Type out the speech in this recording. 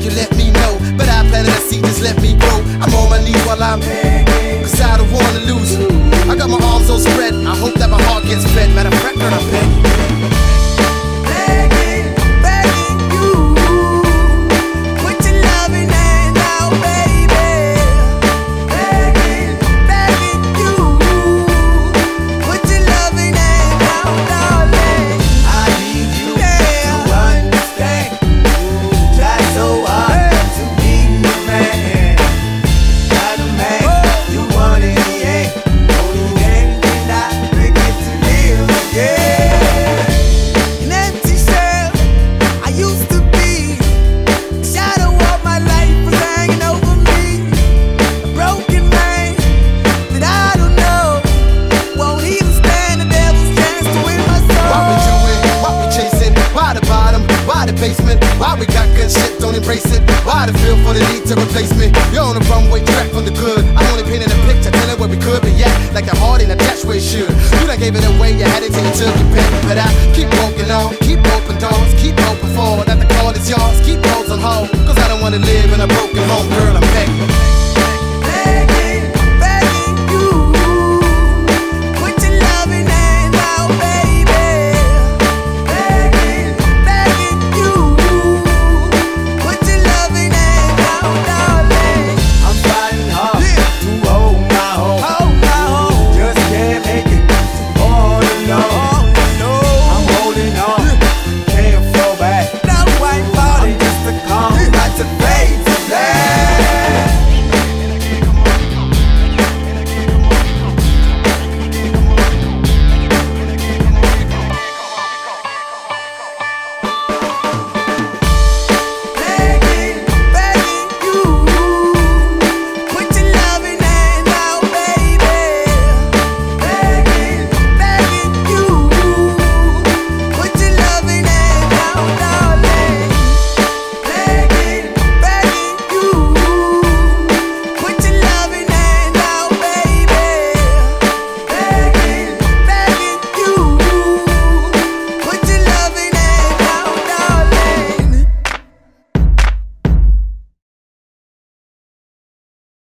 you, let me know. But I planted a seed, just let me grow. I'm on my knees while I'm Cause I don't wanna lose. I got my arms so spread. I hope that my heart gets fed. Matter of fact, I'm begging. Begging, why we got good shit, don't embrace it. Why the feel for the need to replace me? You're on the runway track from the good. I only painted a picture, telling where we could be Yeah, like a heart in a dash where it should. You done gave it away, you had it till you took your pen. But I keep walking on, keep open door.